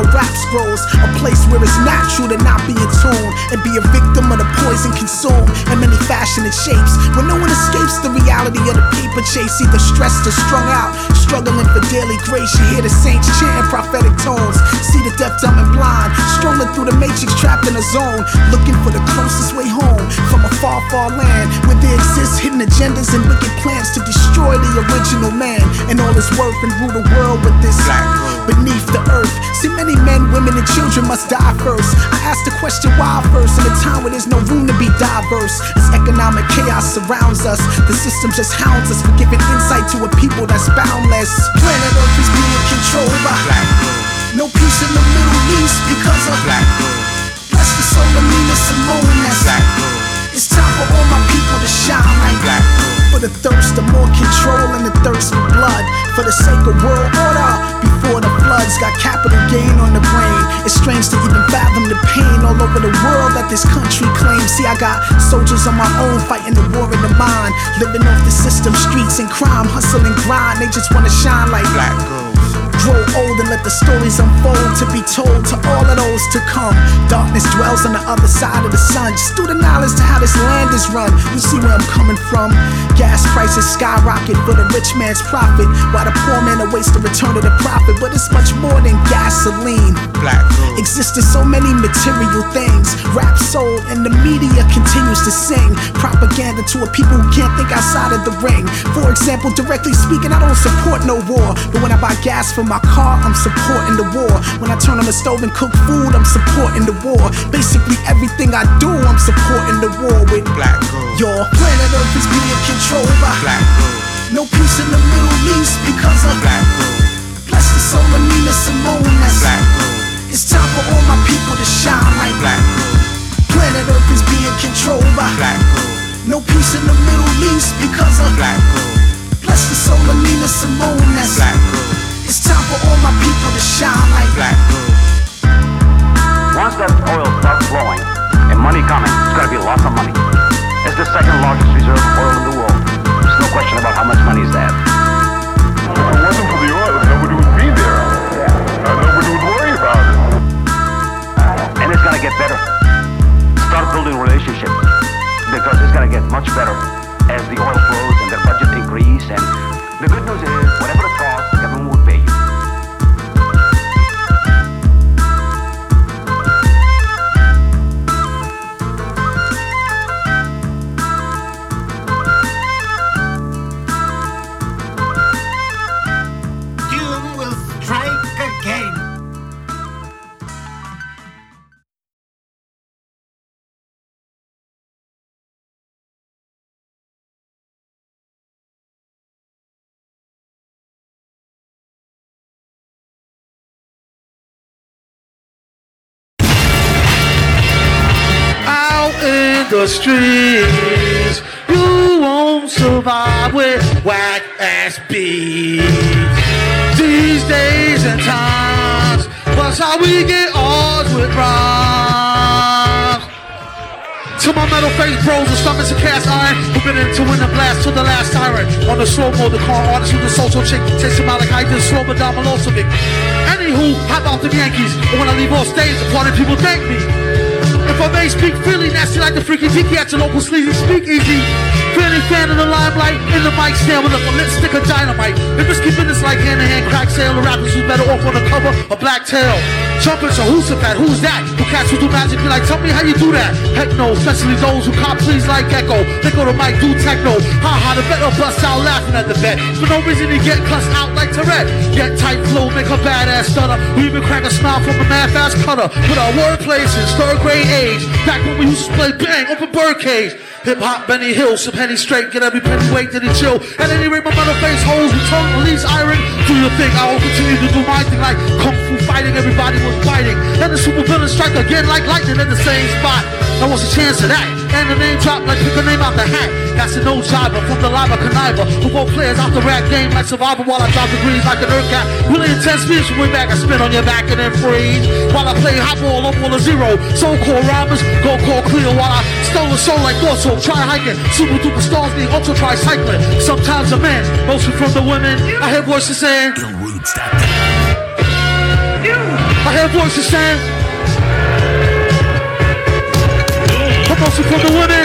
where raps grows. A place where it's natural to not be in tune and be a victim of the poison consumed in many fashioned shapes. Where no one escapes the reality of the paper chase, either stressed or strung out, struggling for daily grace. You hear the saints chanting prophetic tones. See the deaf, dumb, and blind, strolling through the matrix, trapped in a zone, looking for the closest way home from a far, far land where there exists hidden agendas and wicked plans to destroy the original man and all his worth and rule the world with this Black beneath the earth. See, many men, women, and children must die first. I ask the question why first in a time where there's no room to be diverse. As economic chaos surrounds us, the system just hounds us for giving insight to a people that's boundless. Planet Earth is being controlled by Black no peace in the Middle East because of Black Bless the soul of Nina Simone. That's Black it's time for all my people to shine like Black For the thirst of more control and the thirst for blood. For the sake of world order. Before the floods got capital gain on the brain. It's strange to even fathom the pain all over the world that this country claims. See, I got soldiers on my own fighting the war in the mind. Living off the system, streets and crime, hustle and grind. They just wanna shine like Black girls. Grow old and let the stories unfold to be told to all to come. Darkness dwells on the other side of the sun. Just through the knowledge to how this land is run. You see where I'm coming from. Gas prices skyrocket for the rich man's profit, while the poor man awaits the return of the profit. But it's much more than gasoline. Black. Exist in so many material things. Rap sold and the media continues to sing propaganda to a people who can't think outside of the ring. For example, directly speaking, I don't support no war. But when I buy gas for my car, I'm supporting the war. When I turn on the stove and cook food, I'm supporting the war. Basically, everything I do, I'm supporting the war with Black girls. your planet Earth is being controlled by Black girls. no peace in the Middle East because of Black girls. bless the soul of Nina Simone. That's Black girls. it's time for all my people to shine like Black girls. Planet Earth is being controlled by Black girls. no peace in the Middle East because of Black girls. bless the soul of Nina Simone. Coming, it's gonna be lots of money. It's the second largest reserve of oil in the world. There's no question about how much money is there. If it wasn't for the oil, nobody would be there. And nobody would worry about it. And it's gonna get better. Start building relationships because it's gonna get much better as the oil flows and their budget increase. And the good news is, the streets. You won't survive with whack ass beats. These days and times, that's how we get odds with rhymes. To my metal face bros with stomachs of cast iron, who've been in to win the blast to the last siren. On the slow mo, the car artist with the social chick, him out like I did slow but down Milosevic. Anywho, how about the Yankees? And when I leave off stage, the party people thank me. I may speak freely, nasty like the freaky tiki at your local sleazy speakeasy. Fairly fan of the limelight, in the mic stand with a lit stick of dynamite. If it's keeping this like hand to hand crack sale, the rappers who's better off on the cover of Black Tail. Jumping to who's a that? Who's that? Who cats who do magic be like, tell me how you do that. Heck no, especially those who cop please like Echo. They go to mic, do techno. Ha ha, the better bust out laughing at the bet. For no reason to get cussed out like Tourette. Get tight flow, make a badass stutter. We even crack a smile from a mad fast cutter. Put our wordplay since third grade Back when we used to play bang, open birdcage. Hip hop, Benny Hill, some penny straight, get every penny weight that he chill. At any rate, my mother face holes with tongue, release iron. Do your thing, I will continue to do my thing like kung fu fighting, everybody was fighting. And the super villain strike again like lightning in the same spot. Now what's the chance of that? And the name drop like pick a name out the. That's a no jobber from the lava conniver. Who both players out the rap game like survivor while I drop the greens like an earth cat. Really intense speech from way back, I spin on your back and then freeze. While I play hot ball up on a zero. So called rhymers, go call clear while I stole a soul like Dorso. Try hiking, super duper stars being ultra try cycling Sometimes a man, mostly from the women. I hear voices saying, I hear voices stand. Promotion from the women.